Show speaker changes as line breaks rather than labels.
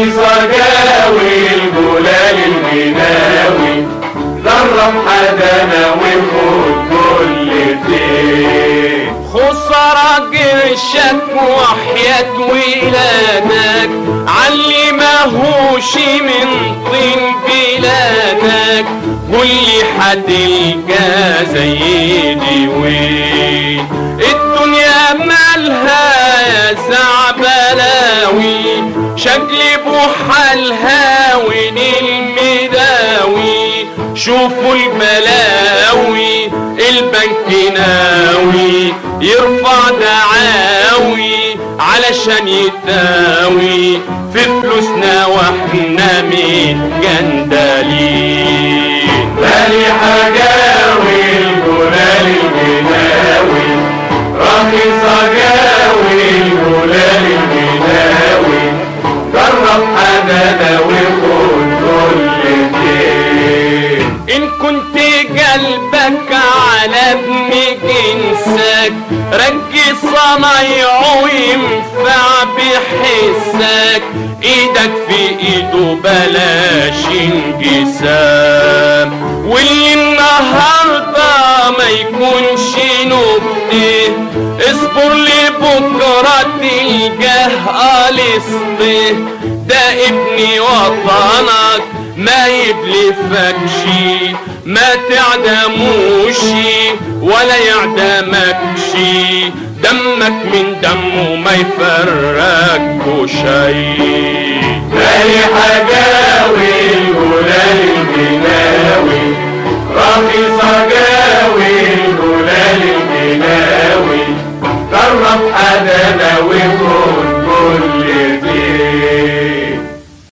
رخيصة جاوي الجلال الجناوي جرب حدانا وخد كل فين
خسارة قرشك وحياة ولادك علي ماهوش من طين بلادك. واللي حتلقى زي دي وين؟ زعبلاوي شكل بوحالها وين المداوي شوفوا البلاوي البنك ناوي. يرفع دعاوي علشان يتاوي في فلوسنا وإحنا متجندلين قلبك على ابن جنسك ركز صنايعه ينفع بحسك إيدك في ايده بلاش انقسام واللي النهارده ما يكونش نكته اصبر لبكرة تلقاه قلصته ده ابن وطنك. ما يبلفكش ما تعدموش ولا يعدمكش دمك من دمه ما يفرقه شيء
حجاوي